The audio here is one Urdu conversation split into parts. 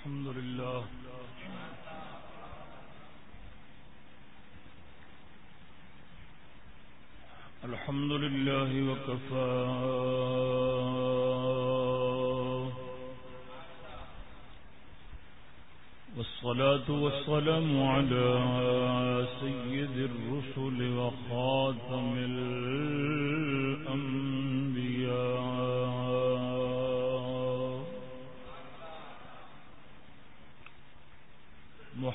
الحمد لله. الحمد لله وكفى. والصلاة والسلام على سيد الرسل وخاتم الأنبياء.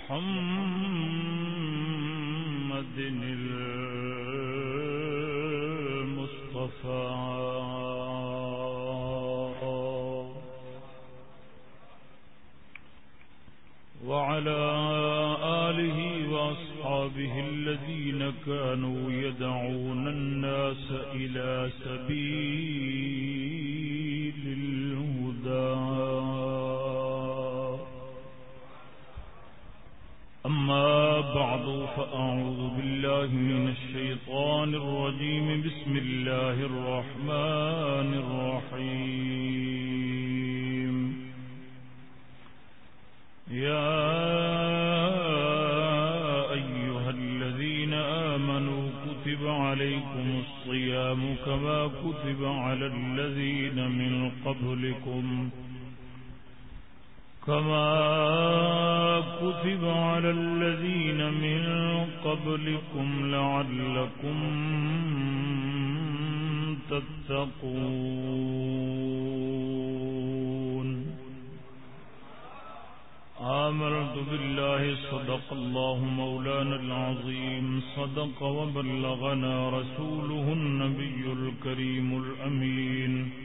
محمد المصطفى. وعلى آله وأصحابه الذين كانوا يدعون الناس إلى سبيل فأعوذ بالله من الشيطان الرجيم. بسم الله الرحمن الرحيم. يا أيها الذين آمنوا كتب عليكم الصيام كما كتب على الذين من قبلكم. كما كتب على الذين من قبلكم لعلكم تتقون آمرت بالله، صدق الله مولانا العظيم، صدق وبلغنا رسوله النبي الكريم الأمين.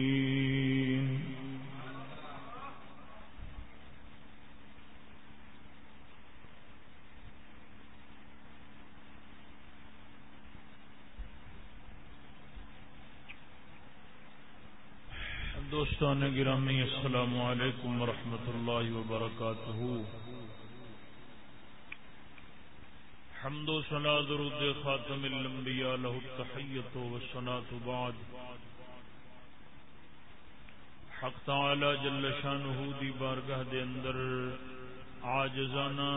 دوستان گرامی، السلام علیکم ورحمۃ اللہ وبرکاتہ۔ حمد و سنا درود خاتم الانبیاء له التحیت و سنات بعد۔ حق تعالی جل شانہ دی بارگاہ دے اندر عاجزانہ،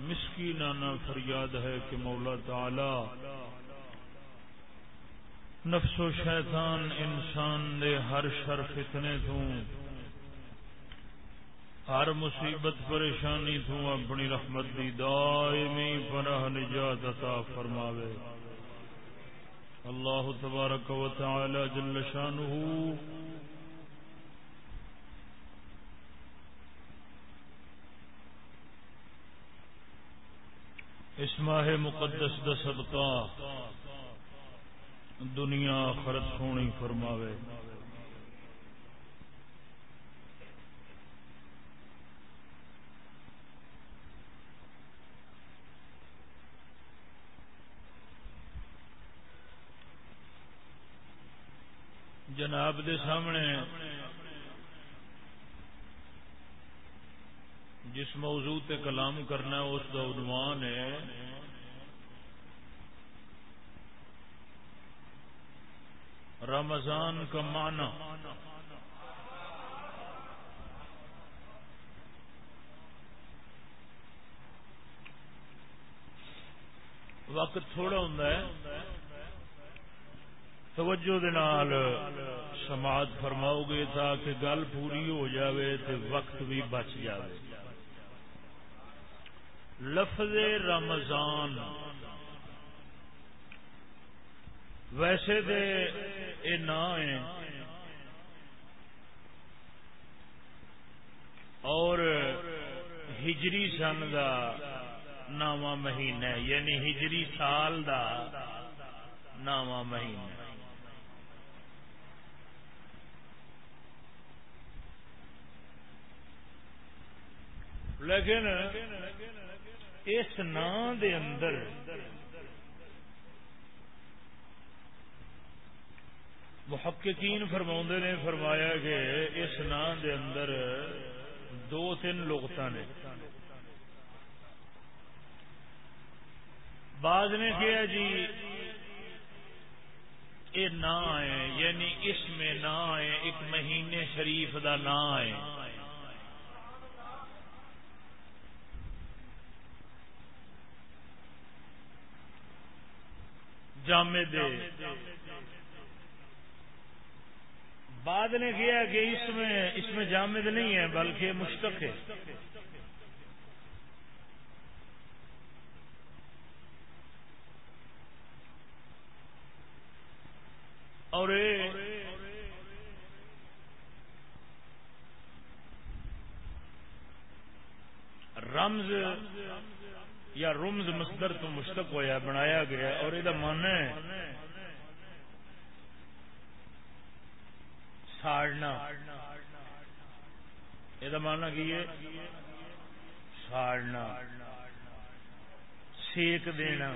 مسکینانہ فریاد ہے کہ مولا تعالی نفس و شیطان انسان دے ہر شر فتنے تو ہر مصیبت پریشانی تو اپنی رحمت دی دائمی پناہ نجات عطا فرماوے۔ اللہ تبارک و تعالی جل شانہ اس ماہ مقدس دا صدقہ دنیا آخرت سونی فرماوے۔ جناب دے سامنے جس موضوع تے کلام کرنا ہے، اس کا عنوان ہے رمضان کا معنی۔ وقت تھوڑا ہوں توجہ دے فرماؤ گے تاکہ گل پوری ہو جاوے تو وقت بھی بچ جاوے۔ لفظ رمضان ویسے دے اے نا اور ہجری سن دا نواں مہینہ یعنی ہجری سال دا نواں مہینہ لیکن اس نا دے اندر محققین فرما نے فرمایا کہ اس نام دے اندر دو تین لغت نے۔ بعض نے کیا جی؟ یہ نام ہے یعنی اس میں نام ہے، ایک مہینے شریف دا نام ہے۔ جامد بعد نے کیا کہ اس میں اس میں جامد نہیں ہے، بلکہ مشتق ہے۔ اور رمز یا رمز مصدر تو مشتق ہوا، بنایا گیا اور یہ من ہے ساڑنا یہ ماننا کی ہے؟ ساڑنا سیک دینا۔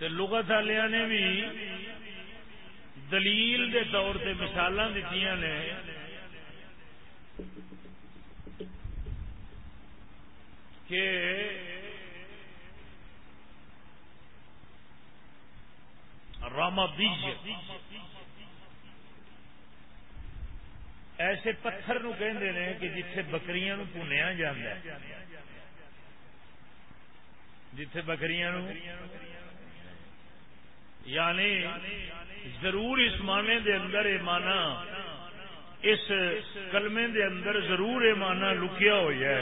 لغت والے نے بھی دلیل دے طور سے مثال دیتی نے۔ کہ راما بیج ایسے پتھر نو کہندے نے کہ جتھے بکریاں نو پونیا جاندا ہے۔ جتھے بکریاں نو یعنی ضرور اس معنی دے اندر یہ مانا اس کلمے دے اندر ضرور یہ مانا لکیا ہوا ہے۔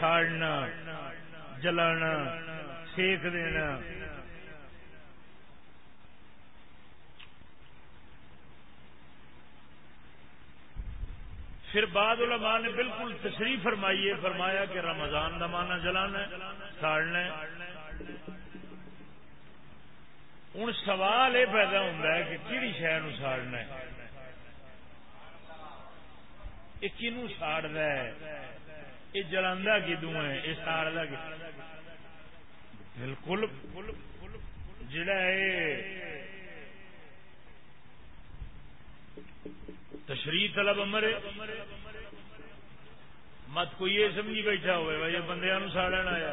ساڑنا، جلانا، سیک دینا پھر بعد علماء نے بالکل تشریح فرمائی ہے، فرمایا کہ رمضان کا مانا جلانا ساڑنا ہوں سوال یہ پیدا ہوتا ہے کہ کہڑی شہر ساڑنا یہ کنو ساڑ یہ جلا کدو ہے؟ یہ ساڑ بالکل۔ جڑا تشریح طلب امر مت کوئی یہ سمجھی بیٹھا ہوئے بھائی بندیا ساڑن آیا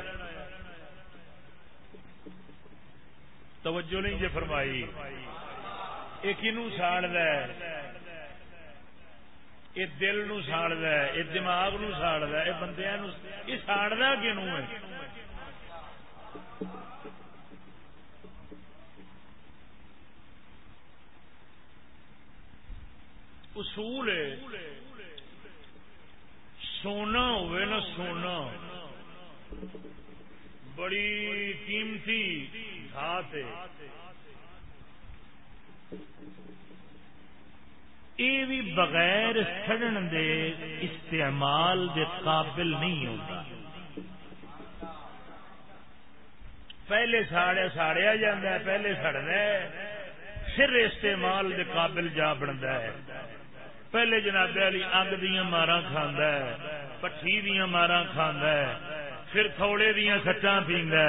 توجہ نہیں جی فرمائی۔ یہ کنو ساڑ یہ دل نو ساڑ ہے یہ دماغ نو ساڑ ہے یہ بندیا یہ ساڑا کنو ہے؟ اصول سونا ہوئے نا سونا۔ بڑی قیمتی دھات یہ بھی بغیر سڑن دے استعمال دے قابل نہیں ہوتا۔ پہلے ساڑیا ساڑیا جا پہلے سڑنا پھر استعمال دے قابل جا بنتا ہے۔ پہلے جناب علی اگ دیا مارا کھانا پٹھی دیا مارا کھانا پھر تھوڑے دیا سچا پیندا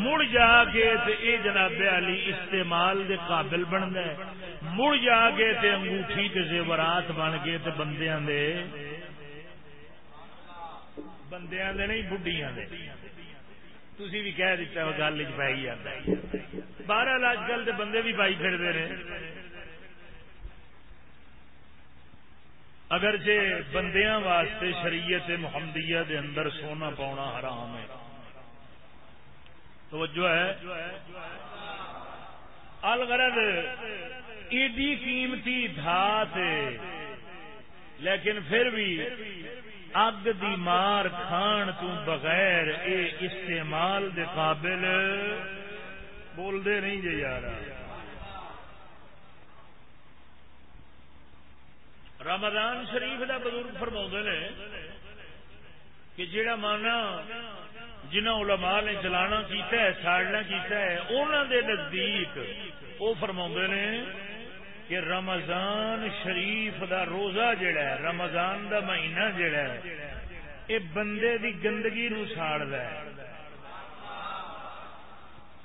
مڑ جا کے اے جناب علی استعمال دے قابل بنتا ہے۔ مڑ جا کے تے انگوٹھی تے زیورات بن کے تے بندیاں دے بندیاں دے نہیں بڈیاں دے۔ تھی بھی کہہ دیتا ہو گل چ پی جاتا بہرحال اج کل بندے بھی پائی پھرتے ہیں اگرچہ بندیاں واسطے شریعت محمدیہ دے اندر سونا پاؤنا حرام ہے۔ توجہ ہے۔ الغرض ایڈی قیمتی دھات لیکن پھر بھی اگ دی مار کھان تو بغیر اے استعمال دے قابل بول دے نہیں جی یار رمضان شریف دا بزرگ فرما نے کہ جڑا مانا جنہ علماء نے چلانا کیتا ہے ساڑنا کیتا ہے انہوں دے نزدیک وہ فرما نے کہ رمضان شریف دا روزہ جڑا ہے، رمضان دا مہینہ جڑا ہے یہ بندے دی گندگی نو ساڑ ہے۔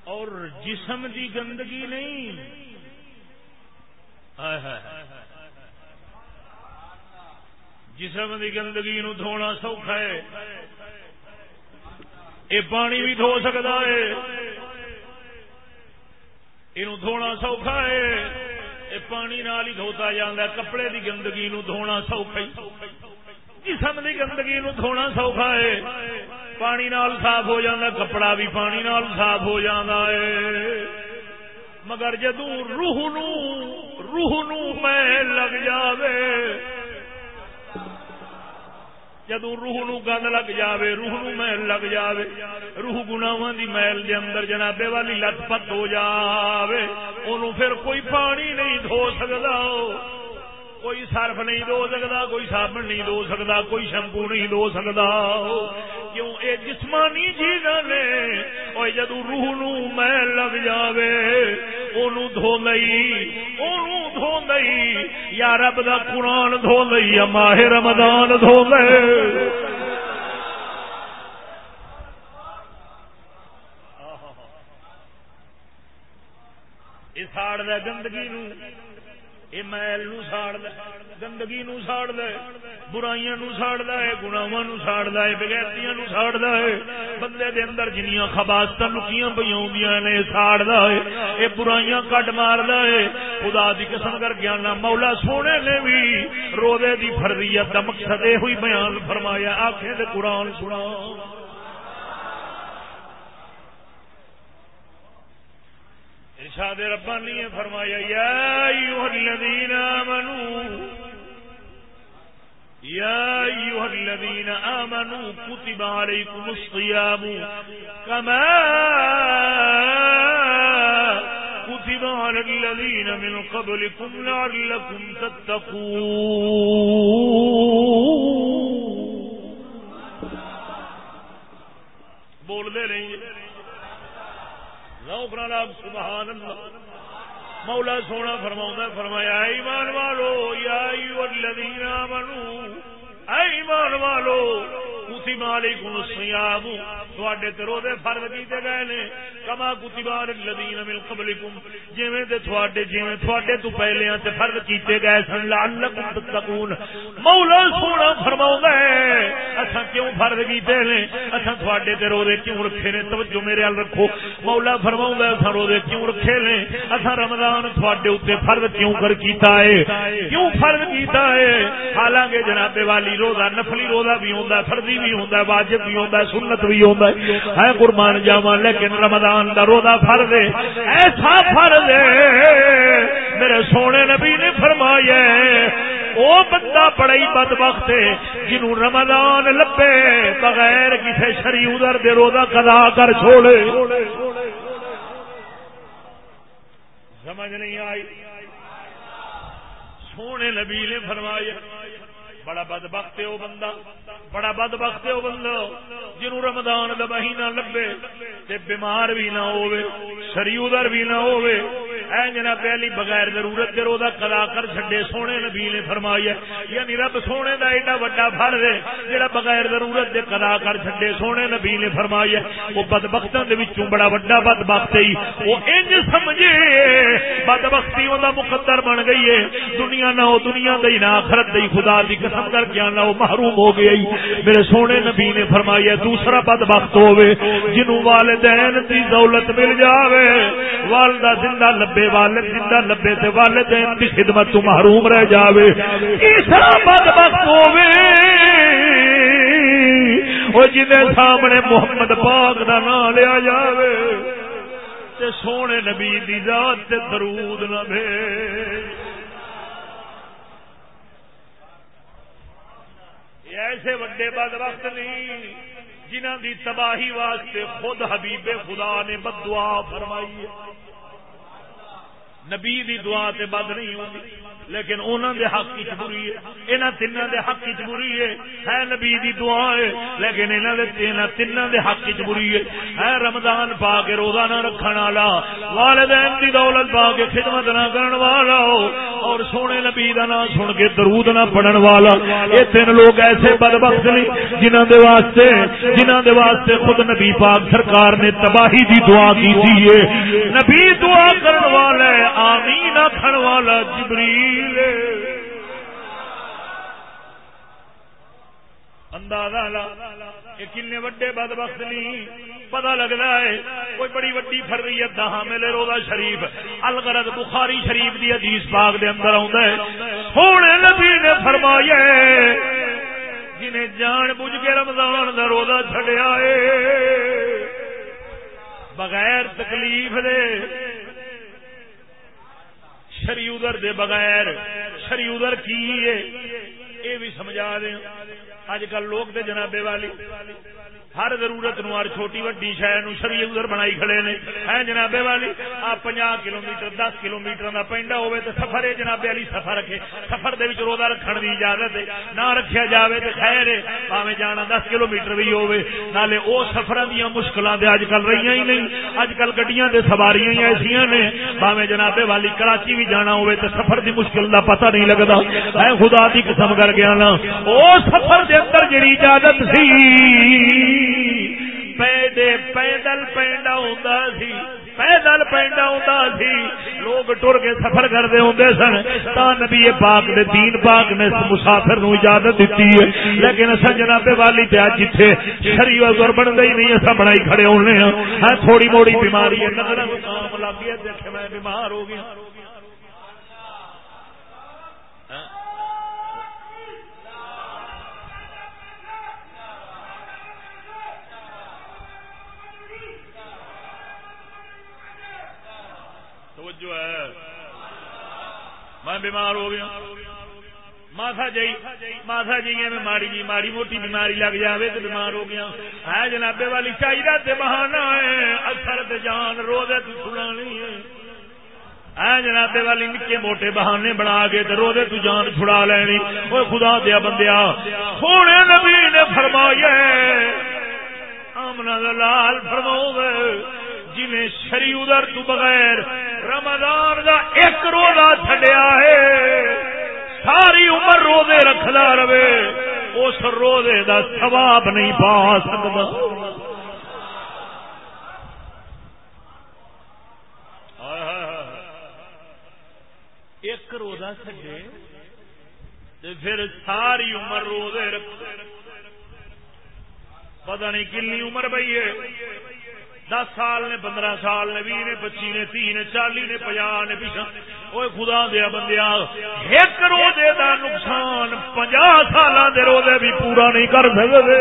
اور جسم دی گندگی نہیں۔ جسم دی گندگی نو دھونا سوکھا ہے۔ یہ پانی بھی دھو سکتا ہے۔ یہ دھونا سوکھا ہے۔ یہ پانی نال ہی دھوتا جانا کپڑے دی گندگی نو دھونا سوکھا جسم دی گندگی نو دھونا سوکھا ہے۔ پانی نال صاف ہو جانا کپڑا بھی پانی نال صاف ہو جانا ہے۔ مگر جدو روح نو روح نو میں لگ جاوے جدو روح نو گند لگ جاوے، روح نو محل لگ جاوے، روح گناواں دی محل دے اندر جنابے والی لت پت ہو جاوے، اونوں پھر کوئی پانی نہیں دھو سکدا، کوئی سرف نہیں دھو سکتا کوئی صابن نہیں دھو سکتا کوئی شمپو نہیں دھو سکتا کیوں اے جسمانی چیز نے اور جدو روح نو محل لگ جاوے، اونوں دھو لئی، اونوں دھو لئی، یا رب دا قرآن دھو لئی، یا ماہ رمضان دھو لئی۔ ساڑ دے گندگی نو یہ میل نو ساڑ دے گندگی نو ساڑ دے برائیاں نو ساڑ دے گناواں نو ساڑ دے بغیرتیاں نو ساڑ دے بندے دے اندر جنیاں خباستاں لکیاں پئیاں ہوندیاں نے ساڑ دے اے برائیاں کٹ مار دے خدا دی قسم کر کے انا مولا سونے نے بھی روزے دی فرضیت دا مقصد اے ہوئی بیان فرمایا آکھیں تے قرآن سنا ارشاد ربانی نے فرمایا، یا ایوہ الذین آمنوا یا ایوہ الذین آمنوا کتب علیکم الصیام کما کتب علی الذین من قبلکم لعلکم تتقون۔ بول دے رہی ہیں نہیں سبحان اللہ۔ مولا سونا فرماؤں فرمایا ایمان والو یا الذین آمنو ایمان والو کتب علیکم الصیام تواڈے تے روزے فرض کیتے گئے نے. کما کتب الذین من قبلکم. جویں تے تواڈے جویں تواڈے تو پہلے تے فرض کیتے گئے سن. لعلکم تتقون. مولا سونا فرماوندا ہے، اساں کیوں فرض کیتے نے؟ اساں تواڈے تے روزے کیوں رکھے نے؟ توجہ میرے ال رکھو. مولا فرماوندا ہے، اساں روزے کیوں رکھے نے؟ اساں رمضان تواڈے اوتے فرض کیوں کر کیتا ہے؟ کیوں فرض کیتا ہے؟ حالانکہ جناب والی روزہ، نفلی روزہ بھی ہوندا فرضی بھی ہوندا واجب بھی ہوندا سنت بھی ہوندا ہے۔ قربان جاواں، لیکن رمضان دا روزہ فرض ہے۔ ایسا فرض ہے، میرے سونے نبی نے فرمایا وہ بندہ بڑا ہی بد وقت ہے، جنہوں رمضان لبے بغیر کسی شری ادھر دے روزہ کدا کر چھوڑے۔ سمجھ نہیں آئی؟ سونے نبی نے فرمایا بڑا بد بخت وہ بندہ، بڑا بد بخت وہ بندہ جنوں رمضان دا مہینہ لبے تے بیمار بھی نہ ہوے شریودر بھی نہ ہوے اے جناب پہلی بغیر ضرورت دے روزہ قضا کر چھڈے سونے نبی نے فرمایا یعنی رب سونے دا ایڈا بڑا فرض ہے، جڑا بغیر ضرورت دے قضا کر چھڈے سونے نبی نے فرمایا، وہ بدبختاں دے وچوں بڑا بڑا بدبخت ہے۔ وہ انج سمجھے، بدبختی اوندا مقدر بن گئی ہے۔ دنیا نہ ہو، دنیا دی نہ آخرت دی خدا دی قسم۔ کر کے آنا، وہ محروم ہو گیا میرے سونے نبی نے فرمایا، دوسرا بدبخت ہوے جنوں والدین دی دولت مل جاوے۔ والدہ زندہ لبے، والد زندہ لبے تے والدین دی خدمت تو محروم رہ جاوے۔ تیسرا بدبخت ہووے۔ او جنے سامنے محمد پاک دا نام لیا جاوے۔ تے سونے نبی دی ذات تے درود نہ بھیج۔ ایسے وڈے بد وقت نہیں جنہ دی تباہی واسطے خود حبیب خدا نے بدعا فرمائی ہے۔ نبی دی دعا تے بد نہیں ہوتی لیکن انہوں دے حق کی بری ہے انہوں تین دے حق کی بری ہے۔ ہے نبی دی دعا ہے، لیکن انہوں دے تین تین دے حق کی بری ہے۔ ہے رمضان پا کے روزہ نہ رکھن والا، والدین دی دولت پا کے خدمت نہ کرن والا، اور سونے نبی دا نام سن کے درود نہ پڑھن والا۔ یہ تین لوگ ایسے بدبخت نہیں جنہوں دے واسطے جنہوں دے واسطے خود نبی پاک سرکار نے تباہی دی دعا کی تھی۔ نبی دعا کرن والا آمین آخر والا جبریل۔ اندازہ لا، یہ کنے وڈے بد بخت نہیں پتا لگتا ہے، کوئی بڑی وڈی فریت دا حامل روزہ شریف۔ الغرض بخاری شریف دی حدیث پاک دے اندر آتا ہے۔ سونے نبی نے فرمایا جنہیں جان بوجھ کے رمضان دا روزہ چھڈیا ہے، بغیر تکلیف دے شری ادھر دے بغیر شری ادھر کی یہ بھی سمجھا دیں۔ اج کل لوگ دے جنابے والی۔ ہر ضرورت نو ہر چھوٹی وڈی شہر نو شری ادھر بنائی کھڑے نے۔ ہے جنابے والی آپ پنجا کلو میٹر دس کلو میٹر کا پینڈا ہوئے تو سفر ہے جنابے والی سفر رکھے۔ سفر دے روزہ رکھن کی اجازت ہے۔ نہ رکھیا جاوے تو خیر ہے پاوے جانا دس کلو میٹر بھی ہوئے نالے او سفر دیا مشکل اج کل رہی ہی نہیں۔ اج کل گڈیاں دے سواریاں ہی ایسا نے۔ پاوے جنابے والی، کراچی بھی جانا ہوئے تو سفر دی مشکل دا پتہ نہیں لگتا ہے خدا دی قسم کر گیا نا، او سفر دے اندر جڑی اجازت سی۔ پیدل پینڈا ہوتا سی، پیدل پینڈا ہوتا سی۔ لوگ ٹر کے سفر کرتے ہوں سن۔ تا نبی پاک دے دین پاک نے مسافر نو اجازت دیتی ہے۔ لیکن اصا جناب والی پیا جتھے شری وزر بن گئی نہیں اصا بنائی کھڑے ہونے ہاں۔, ہاں۔ تھوڑی موڑی بیماری ہے نظر کام لگ گیا دیکھے میں بیمار ہو گیا۔ توجہ ہے، میں بیمار ہو گیا. ماسا جی ماسا جی میں ماڑی جی ماڑی موٹی بیماری لگ جائے تو بیمار ہو گیا. ہے جنابے والی چاہیے بہانا ہے. اثر جان رو دے چھڑانی ہے. اے جنابے والی نکے موٹے بہانے بنا کے رو دے تو جان چھڑا لینی. وہ خدا دیا بندیا سونے نبی نے فرمایا آمنا لال فرماؤ جنہیں شری ادھر تو بغیر رمضان کا ایک روزہ چڈیا ہے۔ ساری عمر روزے رکھدا رہے۔ اس روزے دا ثواب نہیں پا سکتا ایک روزہ چڈے پھر ساری عمر روزے رکھ پتہ نہیں کنی عمر بئی ہے۔ دس سال نے، پندرہ سال نے بھی نے پچی نے تی نے چالی نے پجا نے پیچھا وہ خدا دیا بندیا ایک روزے دا نقصان پنجا سال دے روزے بھی پورا نہیں کر سکتے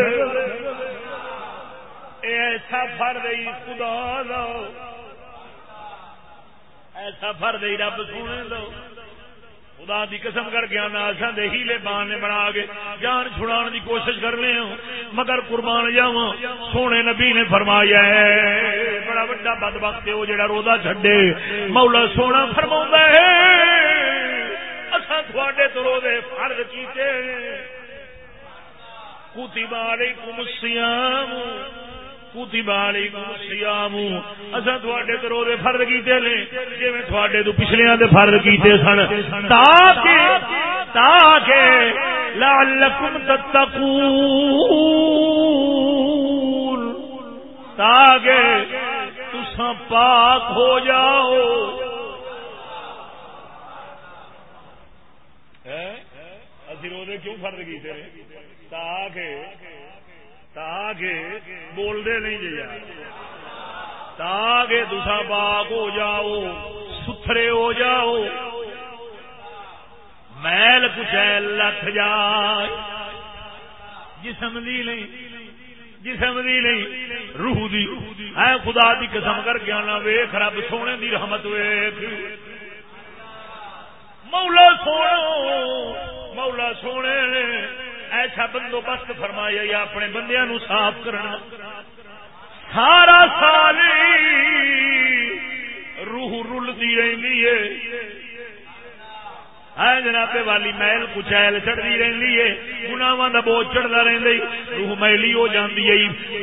ایسا فر دئی خدا دو ایسا فر دئی رب سونے دو خدا دی قسم کر کے آنا اصا دے ہیلے بہانے بنا کے جان چھڑان دی کوشش کر لے ہوں۔ مگر قربان جاواں، سونے نبی نے فرمایا ہے، بڑا بڑا بد وقت وہ جڑا روزہ چھڈے۔ مولا سونا فرما ہے اصا تھوڑے تو روزے فرض کیتے۔ فرد کیتے جی تھوڑے تو پچھلے فرد کیتے سن۔ تاکہ لعلکم تتقون۔ تاکہ تسا پاک ہو جاؤ۔ اسی روزے کیوں فرد کیتے تاکہ تاکہ بول دے نہیں جی یار۔ تاکہ دوسرا باغ ہو جاؤ، ستھرے ہو جاؤ۔ میل کچیل لکھ جائے۔ جسم دی نہیں، جسم دی نہیں، روح دی۔ اے خدا دی قسم کر کے آنا ویخ رب سونے دی رحمت ویخ مولا سونا، مولا سونے نے ایسا بندوبست فرمایا، یا اپنے بندیا نو صاف کرنا۔ سارا سال روح رلتی رہی ہے۔ ہے جناب والی محل کچیل چڑھتی رہی ہے گناواں کا بوجھ چڑھتا رہتا روح میلی ہو جاتی ہے،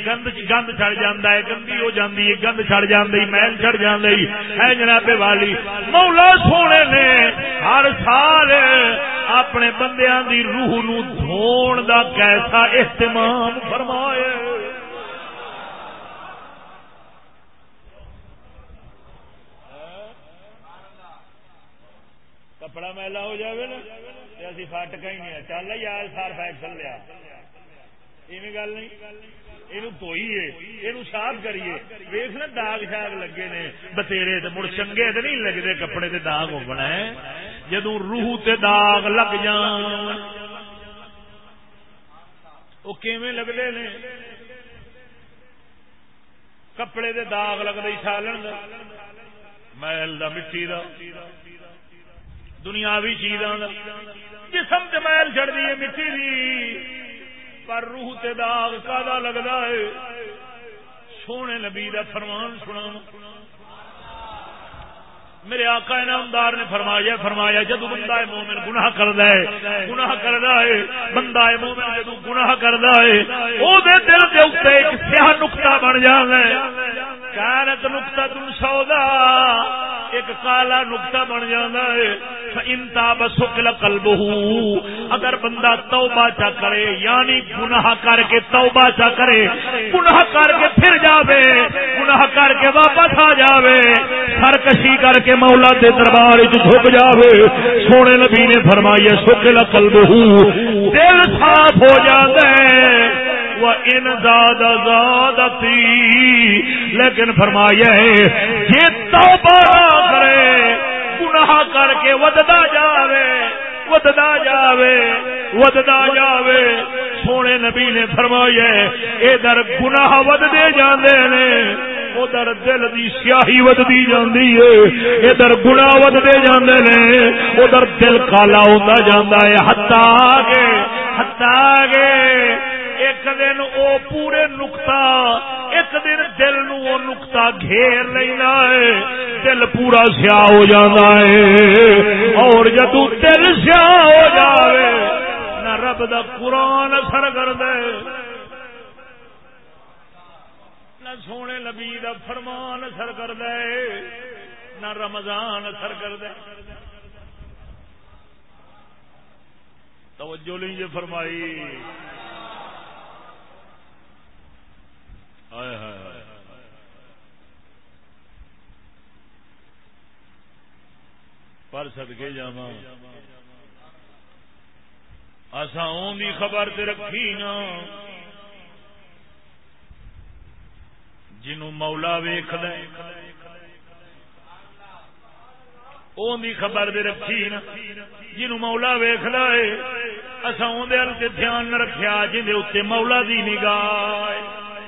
گند گند چڑھ جاتا ہے، گندی ہو جاتی ہے، گند چڑھ جاتی محل چڑھ جاتی ہے جناب والی، مولا سونے نے ہر سال اپنے بندیاں دی روح نو دھون دا کیسا اہتمام فرمایا کپڑا میلا ہو جائے نا اسی فٹکا ہی نہیں چل رہا یار، سار فیکشن لیا۔ گل نہیں۔ یہ دھوئیے یہ صاف کریے۔ ویس نا، داغ شاگ لگے نے۔ بتیرے مڑ چنگے تو نہیں لگتے کپڑے تے داغ ہو بنا جدو روح تے داغ لگ جان وہ کیویں لگتے نے؟ کپڑے دے داغ لگتے سالن محل دا مٹی دا۔ دنیاوی چیزاں جسم میل چڑھنی ہے، مٹی دی۔ پر روح تے داغ کا لگتا ہے۔ سونے نبی دا فرمان سنا میرے آقا انعامدار نے فرمایا فرمایا، جدو بندہ ہے مومن گناہ کردا ہے، گناہ کردا ہے، بندہ ہے مومن جدو گناہ کردا ہے او دے دل دے اوتے ایک سیاہ نقطہ بن جاندا ہے کانت نقطہ تم سودا، ایک کالا نقطہ بن جانا ہے انتا بسکل قلب اگر بندہ توبہ چا کرے یعنی گناہ کر کے توبہ چا کرے، گناہ کر کے پھر جاوے، گناہ کر کے واپس آ جاوے، سرکشی کر کے کے مولا دے دربار جھک جاوے۔ سونے نبی نے فرمایا سکل قلب دل صاف ہو جاتا ہے۔ ان زاد زادتی۔ لیکن فرمایا ہے جی توبہ کرے، گناہ کر کے ودتا جاوے ودتا جاوے ودتا جاوے۔ سونے نبی نے فرمایا ادھر گناہ ودتے جاندے نے ادھر دل دی سیاہی ودتی جاندی ہے، ادھر گنا ودتے جاندے نے، ادھر دل کالا ہوتا جاندا ہے۔ ہتا گے ہتا گے ایک دن او پورے نکتا ایک دن دل نو نکتا گھیر لینا ہے، دل پورا سیاہ ہو جانا ہے۔ اور جدو دل سیاہ ہو جاوے، نہ رب دا قرآن اثر کر دے سونے نبی دا فرمان اثر کر دے نہ رمضان اثر کر دے توجہ لیجیے فرمائی۔ پر سدکے جا اصا دی خبر تے رکھی نا جنو مولا ویخ دی خبر دے رکھی نا۔ جنو مولا ویخ لے اصا اندر دھیان رکھیا، جن مولا دی نگاہ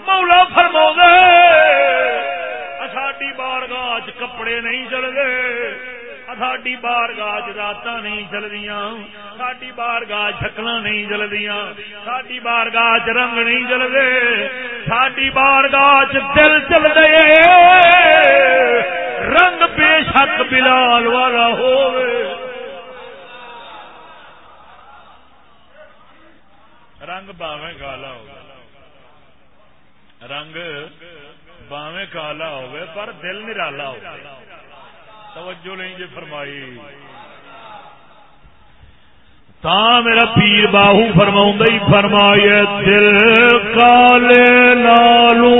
مولا فرما ساڈی بار گاہ کپڑے نہیں چل گئے ساڈی بار گاہ رات نہیں چلدیا ساڈی بار گاہ شکل نہیں چلدیا ساڈی بار گاہ رنگ نہیں چلتے ساڈی بار گاہ دل چل گئے رنگ بے شک بلال والا ہو رنگ باویں گالا ہوگا رنگ باویں کالا ہوگا پر دل نرالا ہو توجہ نہیں جی فرمائی۔ تا میرا پیر باہو فرما فرمائے دل کالے لالو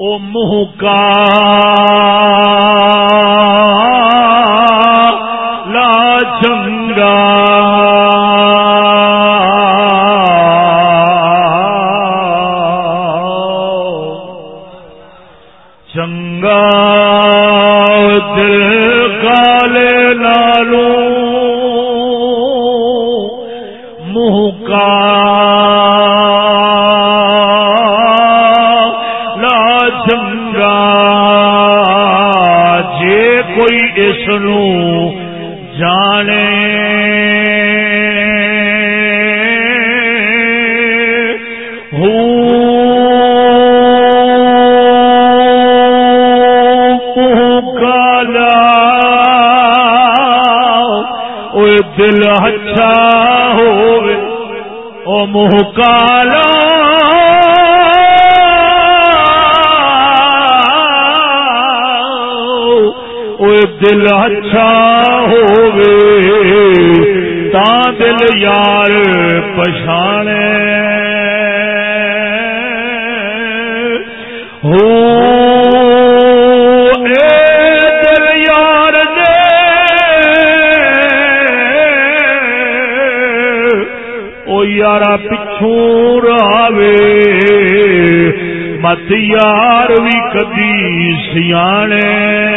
او منہ کا لا چنگا کوئی اس جانے۔ دل اچھا ہو او کالا۔ دل اچھا ہووے، تا دل یار پچھانے۔ یارا پچھوں راوے، مت یار بھی کدی سیانے۔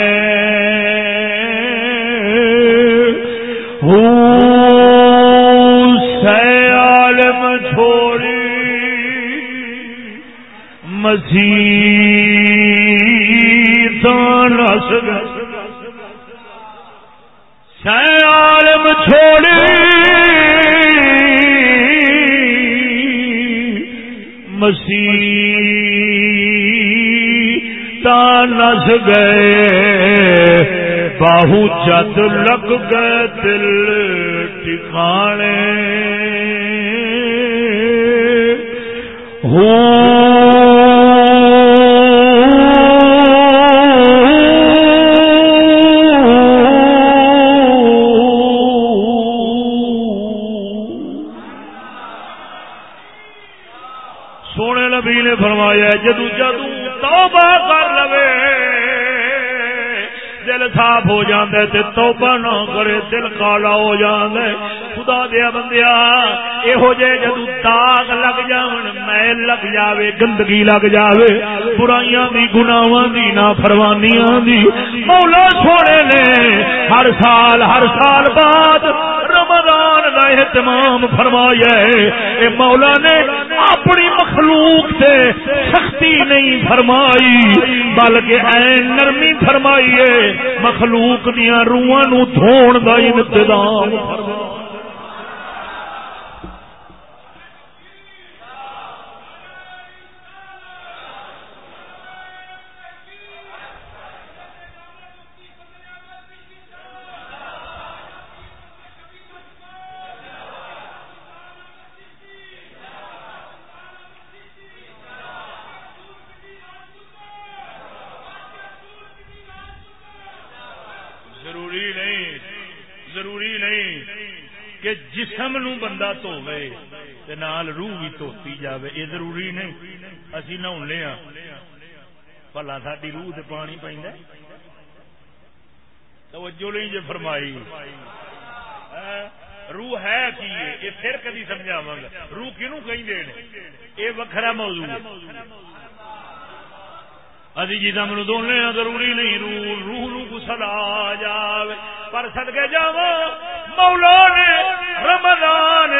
سیالم چھوڑی۔ مسیح نس سیالم چھوڑی۔ نس گئے۔ باہو جد لگ گئے دل ٹھکانے ہوں خراب ہو جاندے تے توبہ نہ کرے، دل کالا ہو جاندے۔ خدا دیا بندیا یہو جے جدو داغ لگ جاون، میل لگ جاوے، گندگی لگ جاوے، برائیاں دی گناواں دی نا فرمانیاں دی۔ مولا سونے نے ہر سال ہر سال بعد رمضان اہتمام فرمایا اے مولا نے اپنی مخلوق سے سختی نہیں فرمائی، بلکہ اے نرمی فرمائی ہے۔ مخلوق دیا روحاں نو دھون کا انتظام فرمایا جسم نو بندہ دھوے نال روح بھی دھوتی جاوے، یہ ضروری نہیں۔ اسی نہونے ہاں پلا ساری روح سے پانی پہ توجہ نہیں جی فرمائی۔ ہاں، روح ہے کی یہ پھر کدی سمجھاوا گا۔ روح کنو کہ یہ وکرا موضوع ابھی جسم نو دھونے ضروری نہیں روح روح نو گسل آ جاوے پر سدکے جا مولا نے رمضان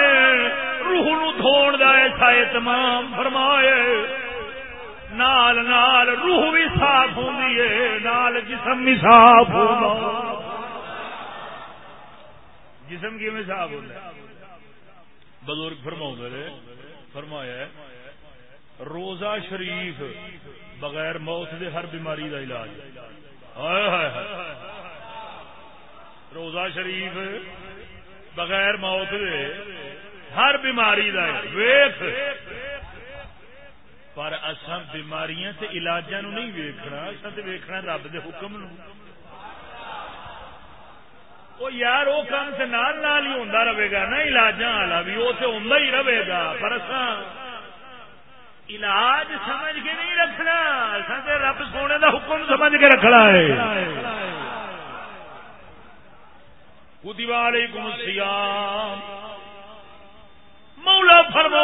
روح نو دھون دا ایسا اہتمام فرمائے نال نال روح بھی صاف ہوندی ہے نال جسم بھی صاف ہوندا جسم کی میں صاف ہوندا ہے بزرگ فرماؤں نے فرمایا روزہ شریف بغیر موت دے ہر بیماری دا علاج۔ ہائے ہائے روزہ شریف بغیر موت دے ہر بیماری دا ویخ پر اصا بیماریاں تے علاجاں نو نہیں ویکھنا اصا تے ویکھنا رب دے حکم نو۔ او یار وہ کام تے نال نال ہی ہوندا رہے گا نا، علاجاں والا بھی وہ تے ہوندا ہی رہے گا۔ پر اصا علاج سمجھ کے نہیں رکھنا۔ اصا تے رب سونے دا حکم سمجھ کے رکھنا ہے۔ کتب علیکم السیام مولا فرما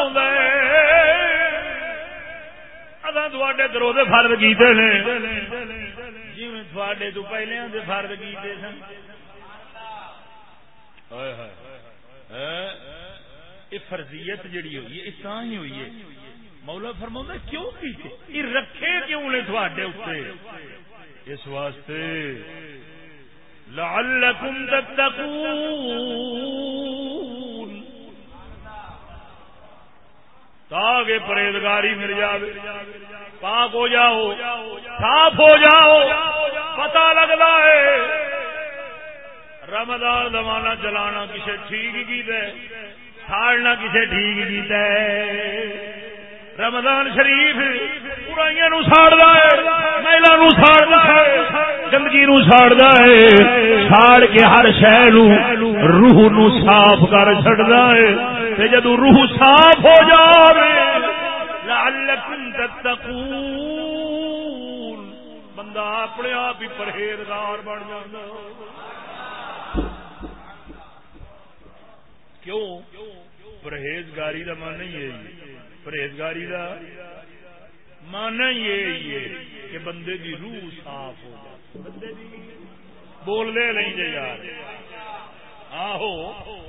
ادا تھوڑے دروزے فرد کیتے نے۔ جی تھوڑے تو پہلے دے فرد کیتے سن۔ یہ ہاں؟ فرضیت جڑی ہوئی ہے، اس ہی ہوئی ہے۔ مولا فرما کیوں کیتے یہ رکھے کیوں نے تھوڑے اتنے اس واسطے لعلكم تتقون۔ تاکہ پرہیزگاری مل جائے پاک ہو جاؤ، صاف ہو جاؤ پتا لگتا ہے، رمضان زمانہ چلانا کسے ٹھیک کیتا ہے ساڑنا کسے ٹھیک کیتا ہے۔ رمضان شریف برائیاں نو ساڑدا ہے میلا نو ساڑدا ہے، گندگی نو ساڑدا ہے ساڑ کے ہر شے نو روح نو صاف کر چھڑدا ہے۔ تے جدوں روح صاف ہو جاوے، لعلکم تتقون۔ بندہ اپنے آپ ہی پرہیزگار بن کیوں؟ پرہیزگاری کا من ہی ہے۔ پرہیزگاری کا من ہی کہ بندے کی روح صاف ہو جائے۔ بول دے نہیں جی یار۔ آہو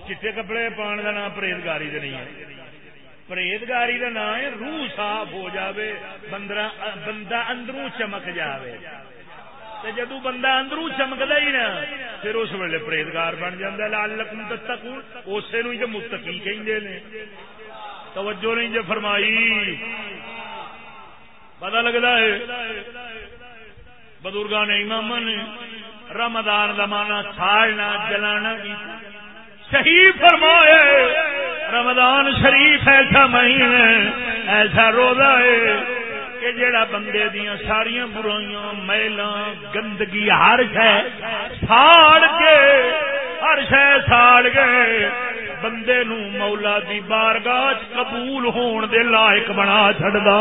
چٹے کپڑے پان کا نام پرہیزگاری کا نہیں ہے۔ پرہیزگاری کا نام ہے روح صاف ہو جاوے بندہ اندروں چمک جاوے۔ جدو بندہ اندروں چمکتا ہی نا، پھر اس ویلے پرہیزگار بن جا لال تک اسے نو جو مستقی کہ توجہ نہیں جو فرمائی۔ پتا لگتا ہے، بزرگان نے امام نے رمضان زمانہ چھاڑنا جلانا صحیح فرمایا رمضان شریف ایسا مہینہ ایسا روزہ ہے کہ جڑا بندے دیا ساریا برائیاں میلا گندگی ہر شہ ساڑ کے، ہر شہ ساڑ گئے بندے نو مولا دی بارگاہ قبول ہون دے لائق بنا چڑا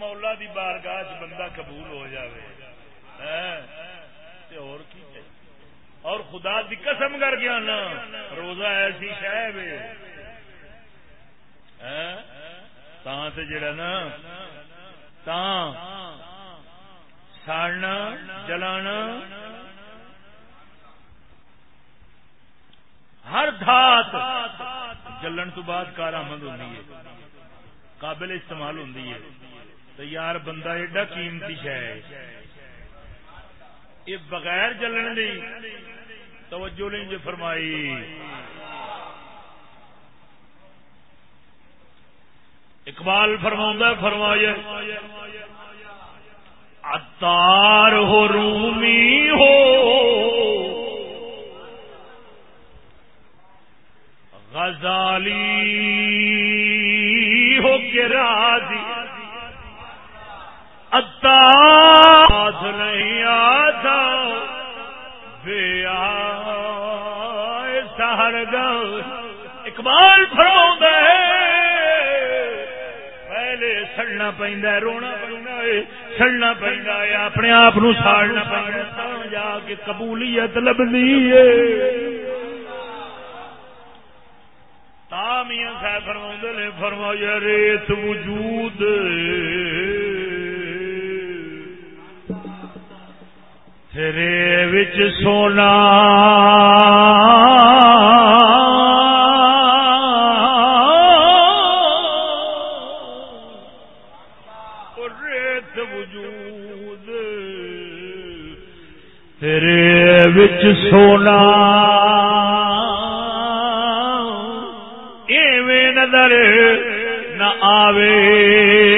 مولا دی بارگاہ بندہ قبول ہو جائے ہاں، اور کی اور خدا دی قسم کر گیا نا روزہ ایسی شہ سے ہاں، جڑا نا ساڑنا، جلانا ہر دھات جلن تو بعد کارآمد ہوں قابل استعمال ہوں تو یار بندہ ایڈا قیمتی شہ یہ بغیر جلن دی توجہ نہیں جو فرمائی۔ اقبال فرما فرمایا اتار ہو، رومی ہو غزالی ہو کے راضی۔ اتار نہیں آتا، بے سہر اقبال فرما پہلے سڑنا پہ رونا پہ سڑنا پہ اپنے آپ ساڑنا پہ جا کے قبولیت لبنی تامیاں صاحب فرما نے، فرمایا، ریت وجود۔ تیرے وچ سونا۔ ریت وجود۔ تیرے وچ سونا۔ مل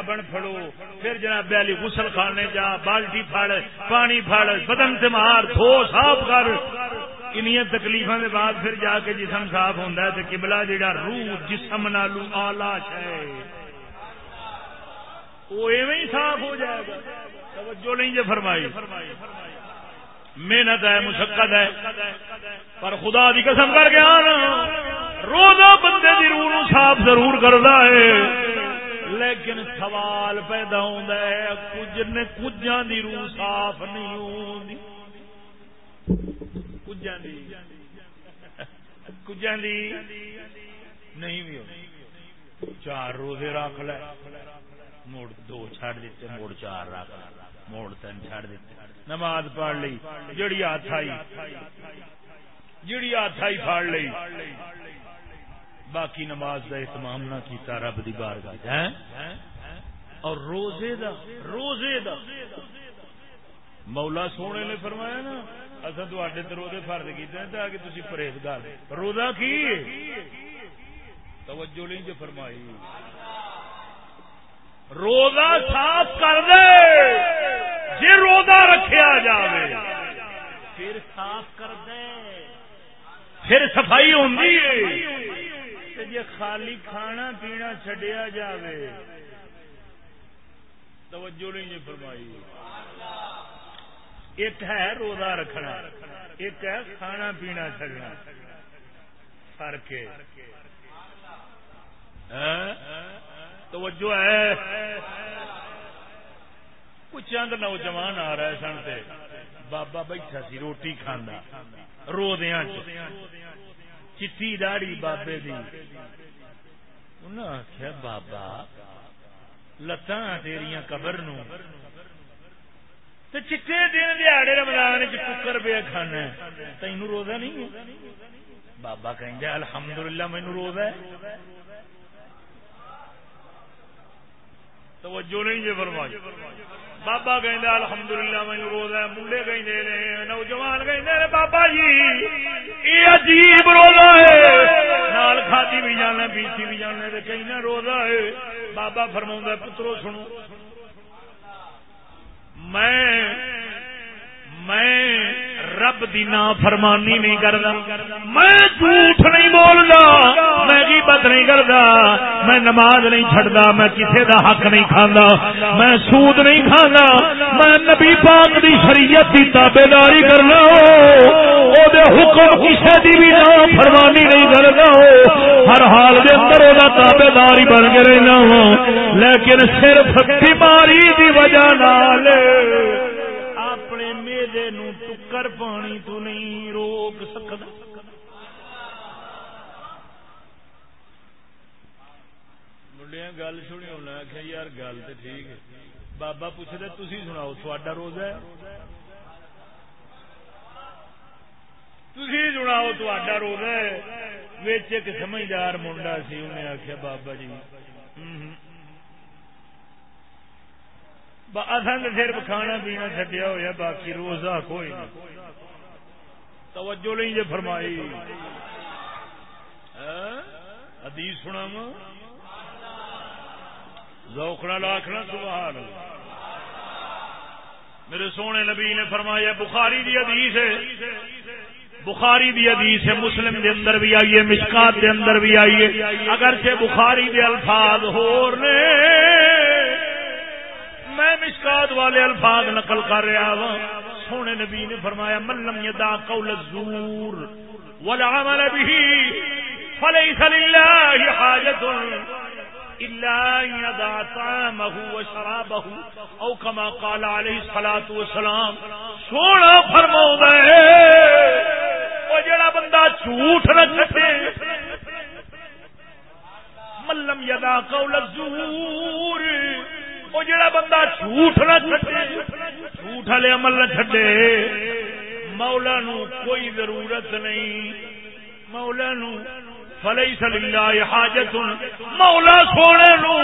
صابن پھڑو، پھر جناب علی غسل خانے جا، بالٹی پھڑ پانی پھڑ بدن سے مار دھو، صاف کر۔ انیاں تکلیفاں دے بعد پھر جا کے جسم صاف ہوندا ہے تے قبلہ جڑا روح جسم نالو آلہ ہے وہ ایویں ہی صاف ہو جائے گا۔ توجہ نہیں جے فرمائی۔ محنت ہے، مشقت ہے، پر خدا دی قسم کر گیا روزہ بندے دی روح صاف ضرور کرتا ہے۔ لیکن سوال پیدا ہوتا ہے، کچھ نے کجا دی روح صاف نہیں ہوتی کجا دی۔ کجا دی نہیں بھی ہوتی چار روزے رکھ لے۔ موڑ دو چھڑ دیتے، موڑ چار رکھ لے۔ موڑ تین چھڑ دیتے۔ نماز پڑھ لی، جڑی ہاتھ آئی جڑی ہاتھ آئی پڑ لی۔ باقی نماز کا اہتمام نہ کیتا رب دی بار گاہ اور روزے دا روزے دا۔ مولا سونے نے فرمایا نا اصل تے تو روزے فرد کیتے ہیں تاکہ تھی پرہیزگار روزہ کی؟ توجہ نہیں جو فرمائی۔ روزہ صاف کر دے جی روزہ رکھیا جائے پھر صاف کر دے۔ پھر صفائی ہوتی ہے۔ جی خالی کھانا پینا چڈیا جائے توجہ نہیں جی فرمائی۔ ایک ہے روزہ رکھنا، ایک ہے کھانا پینا چڈنا فرق ہاں؟ توجہ ہے۔ کچھ چند نوجوان آ رہے سن تے، بابا بیٹھا سی روٹی کھانا رو دیا چٹی داڑی بابے دی۔ آخیا بابا، لتاں تیریاں قبر نو چٹے دن دیہڑے رمضان چکر پہ کھانا تین روزہ نہیں بابا کہ الحمدللہ مینو روزہ ہے. توجہ نہیں جی فرمائی۔ بابا کہ الحمد للہ مجھے روز ہے، منڈے کہ نوجوان کہ بابا جی یہ عجیب روزہ ہے۔ نال کھادی بھی جانا پیتی بھی جانا کہیں روزہ ہے۔ بابا فرما پترو سنو، میں میں رب دی نا فرمانی نہیں کرتا میں جھوٹ نہیں بولتا میں غیبت نہیں کرتا میں نماز نہیں چھڑتا میں کسی دا حق نہیں کھانا میں سود نہیں کھانا میں نبی پاک دی شریعت کی تابے داری کرنا او دے حکم کسی دی بھی نا فرمانی نہیں کرتا ہر حال دے اندر وہ تابے داری بن کے رہنا لیکن صرف بیماری دی وجہ نال۔ نو ٹکر پانی تو نہیں روک سکتا۔ منڈیا گل سنی ہونا آخیا یار گل تو ٹھیک ہے بابا پوچھتے تھی سناؤ تھوڑا روز ہے تھی سناؤ تا روز ہے ایک سمجھدار منڈا سی انہیں آخیا بابا جی اصل صرف کھانا پینا چڈیا ہوا باقی روزہ کوئی نہیں۔ توجہ نہیں جی فرمائی۔ ہاں؟ ادیس سنا زوکڑا لاکھنا سبحان میرے سونے نبی نے فرمایا، بخاری دی حدیث ہے۔ بخاری دی حدیث ہے، مسلم دے اندر بھی آئیے مشکات دے اندر بھی آئیے اگرچہ بخاری دے الفاظ ہور نے۔ میں مشکات والے الفاظ نقل کر رہا وا سونے نبی نے فرمایا ملم یدا قول الزور والعمل به فليس لله حاجة إلا أن يدع طعامه وشرابه أو كما قال عليه الصلاة والسلام۔ سونا فرماؤں ہے، وہ جڑا بندہ جھوٹ نہ چھٹے ملم یدا قول الزور وہ جڑا بندہ جھوٹ نہ چھٹے جھوٹ والے عمل نہ چھڈے، مولا نو کوئی ضرورت نہیں۔ مولا نو فلئی سل حاجت، مولا سونے نو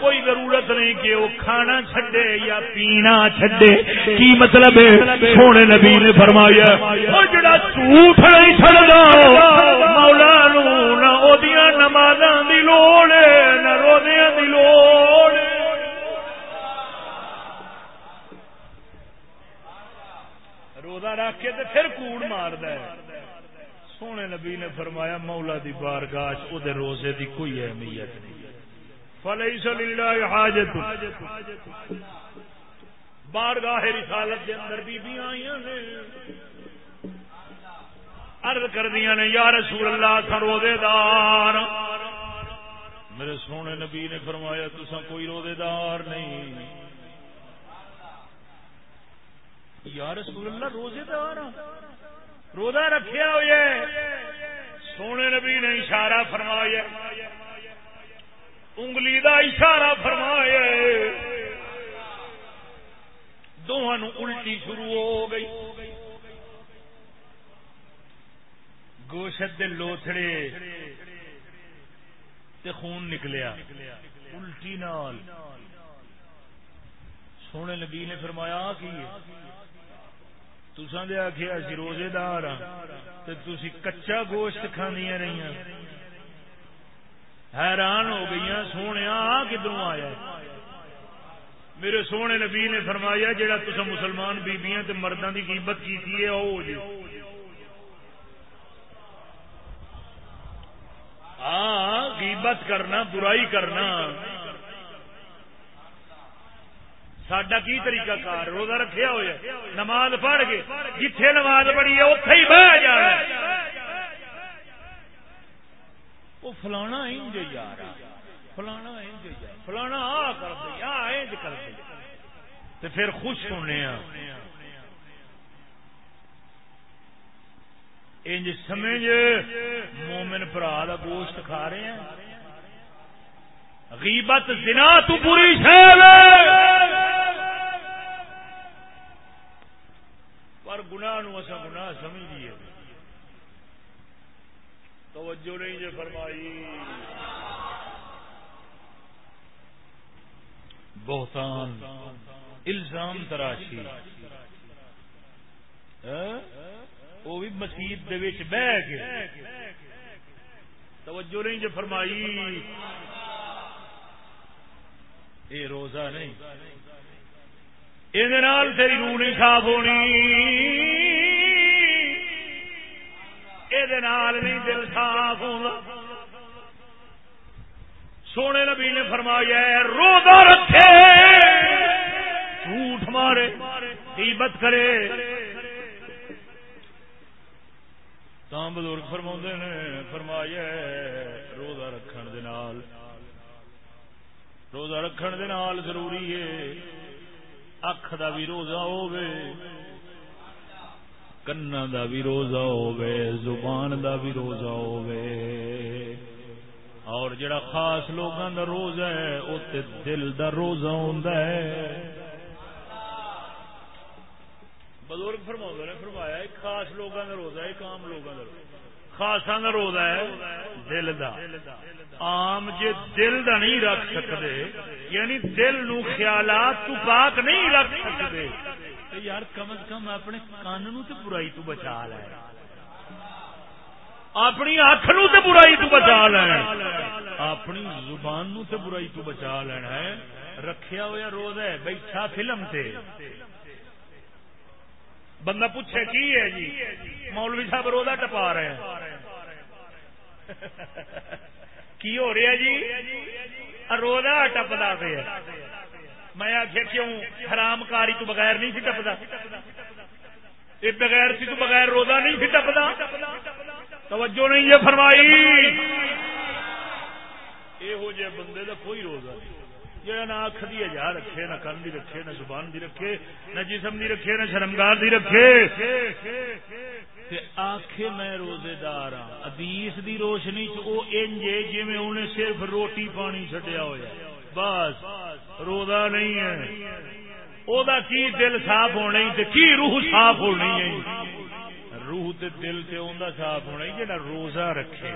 کوئی ضرورت نہیں کہ وہ کھانا چھڈے یا پینا چھڈے۔ کی مطلب ہے؟ سونے نبی نے فرمایا وہ جڑا جھوٹ نہیں چڑھتا مولا نو نہ نماز دی لوڑ نہ روزیاں دی لوڑ روزہ رکھ کے پھر کوڑ مارد سونے نبی نے فرمایا، مولا دی بارگاہ او دے روزے دی کوئی اہمیت نہیں۔ فلیس للہ حاجت۔ بارگاہ رسالت دے اندر بی آئیاں نے۔ عرض کر دیا نے، یا رسول اللہ، تھا روزے دار میرے سونے نبی نے فرمایا تسا کوئی روزے دار نہیں۔ یا رسول اللہ، روزے دار روزہ رکھیا ہوئے۔ سونے نبی نے اشارہ فرمایا۔ انگلی دا اشارہ فرمایا۔ دونوں الٹی شروع ہو گئی۔ گوشت دے لوتھڑے تے خون نکلیا۔ الٹی نال۔ سونے نبی نے فرمایا کی تسا دے آخیا سی روزے دار ہاں، تھی کچا گوشت کھانیا رہی حیران ہو گئی سونے کدھر آیا میرے سونے نبی نے فرمایا جہاں تصا مسلمان بیبیاں تے مردوں کی قیمت کی تھی جی۔ ہاں غیبت کرنا، برائی کرنا۔ سڈا کی طریقہ کار؟ روزہ رکھا ہوا نماز پڑھ کے، جتھے نماز پڑھی ہے اتے ہی بہ جانا وہ فلانا انج یار فلانا انج یار، فلانا آ کر دے آ انج کر دے تو پھر خوش ہونے انج سمجھ، مومن برا کا گوشت کھا رہے ہیں۔ غیبت، زنا تو پوری شہر پر گنا اصا گنا سمجھ لیے۔ توجہ نہیں جو فرمائی۔ بہتان، الزام تراشی۔ وہ بھی مسیح بہ کے۔ توجہ نہیں جو فرمائی۔ یہ روزہ نہیں۔ یہ تیری روح نہیں صاف ہونی۔ نہیں دل صاف ہونا سونے نبی نے فرمایا روزہ رکھے، جھوٹ مارے قیمت کرے. تا بزرگ فرما نے، فرمایا، روزہ رکھن دے نال، روزہ رکھن دے نال ضروری ہے۔ اکھ دا بھی روزہ ہوے کنا دا بھی روزہ ہوے زبان دا بھی روزہ ہوے اور جڑا خاص لوگاں دا روزہ ہے او تے دل دا روزہ ہوندا ہے بزرگ فرما نے فرمایا ایک خاص لوگاں دا روزہ ہے ایک عام لوگاں دا روزہ خاصا دا روزہ ہے دل دا عام جے دل دا نہیں رکھ سکتے یعنی دل نو خیالات تو پاک نہیں رکھ سکتے یار کم از کم اپنے کان نو تے برائی تو بچا لے۔ اپنی اکھ نو تے برائی تو بچا لین اپنی زبان نو تے برائی تو بچا لینا ہے۔ رکھیا ہوا روز ہے، بیٹھا فلم تے۔ بندہ پوچھے کی ہے جی؟ مولوی صاحب روزہ ٹپا رہے ہیں۔ کی ہو رہا جی؟ روزہ ٹپتا پہ میں آخیا کیوں؟ حرام کاری تو بغیر نہیں سی ٹپتا یہ بغیر سی تو بغیر روزہ نہیں سی ٹپتا توجہ نہیں یہ فرمائی۔ یہ بندے کا کوئی روزہ نہیں۔ جہاں نہ اکھ دی اجا رکھے، نہ کن دی رکھے، نہ زبان دی رکھے، نہ جسم دی رکھے، نہ شرمگار دی رکھے۔ آخے میں روزے دار ہاں ادیس دی روشنی چنجے جی انہیں صرف روٹی پانی چڈیا ہوا بس، روزہ نہیں ہے۔ او دا کی دل صاف ہونا تے کی روح صاف ہونی ہے؟ روح تے دل تے اوندا صاف ہونا جا روزہ رکھے۔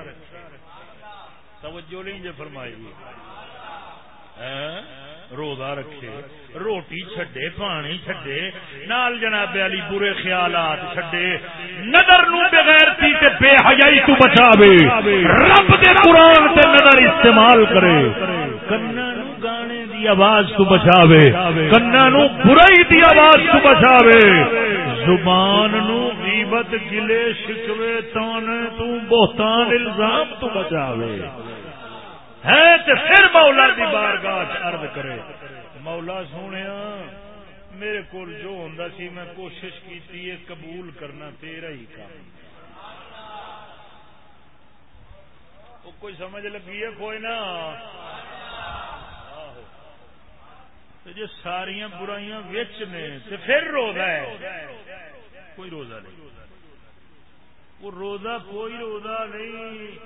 توجہ نہیں جی فرمائی۔ ہاں، روزہ رکھے۔ روٹی چھڈے، پانی چھڈے، نال جناب علی برے خیالات چھڈے۔ نظر نو بغیر تھی تے بے حیائی تو بچاوے۔ رب دے قرآن تے نظر استعمال کرے۔ کنا نو گانے دی آواز تو بچاوے کنا نو برائی دی آواز تو بچاوے زبان نو غیبت گلے شکوے تانے تو بہتان الزام تو بچاوے ہے تے پھر مولا دی بارگاہ عرض کرے مولا سونے میرے کو جو ہوں سی میں کوشش کی قبول کرنا تیرا ہی کام کوئی سمجھ لگی ہے کوئی نہ جی ساریا برائیاں وچ نے پھر روزہ ہے۔ کوئی روزہ نہیں۔ وہ روزہ کوئی روزہ نہیں۔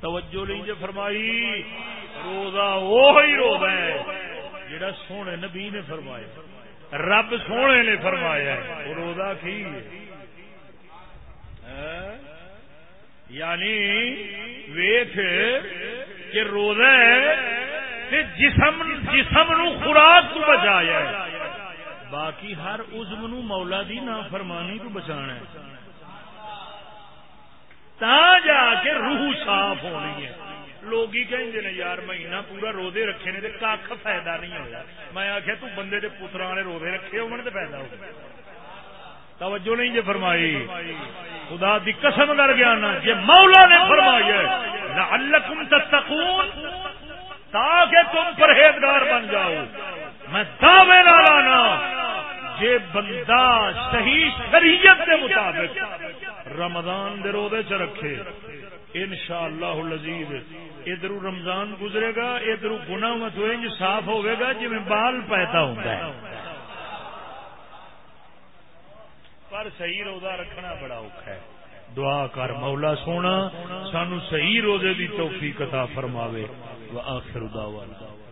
توجہ نہیں جو فرمائی۔ روزہ وہی روزہ ہے جڑا سونے نبی نے فرمایا رب سونے نے فرمایا وہ روزہ کی ہاں؟ یعنی ویخ کہ روزہ جسم جسم نو خوراک تو بچایا باقی ہر عزم نو مولا دی نا فرمانی تو بچانا ہے۔ تا جا کے روح صاف ہونی ہے۔ لوگ کہ یار مہینہ پورا روزے رکھے نے کھ فائدہ نہیں ہوا میں آخیا تو بندے کے پترا والے روزے رکھے ہو فائدہ ہو توجہ نہیں جی فرمائی۔ خدا دی قسم کر گیا نا جی مولا نے فرمائی ہے اللہ تتقون۔ تاکہ تم پرہیزگار بن جاؤ۔ میں دعوے لانا۔ جے بندہ صحیح شریعت کے مطابق رمضان دے روزے چ رکھے۔ ان شاء اللہ لذیذ ادھر رمضان گزرے گا، ادھر گنا مت ہوئے صاف ہوئے گا جی بال پیدا ہوتا ہے۔ پر صحیح روزہ رکھنا بڑا اوکھا ہے۔ دعا کر مولا سونا سانو صحیح روزے دی توفیق عطا فرماوے وآخر دعوانا۔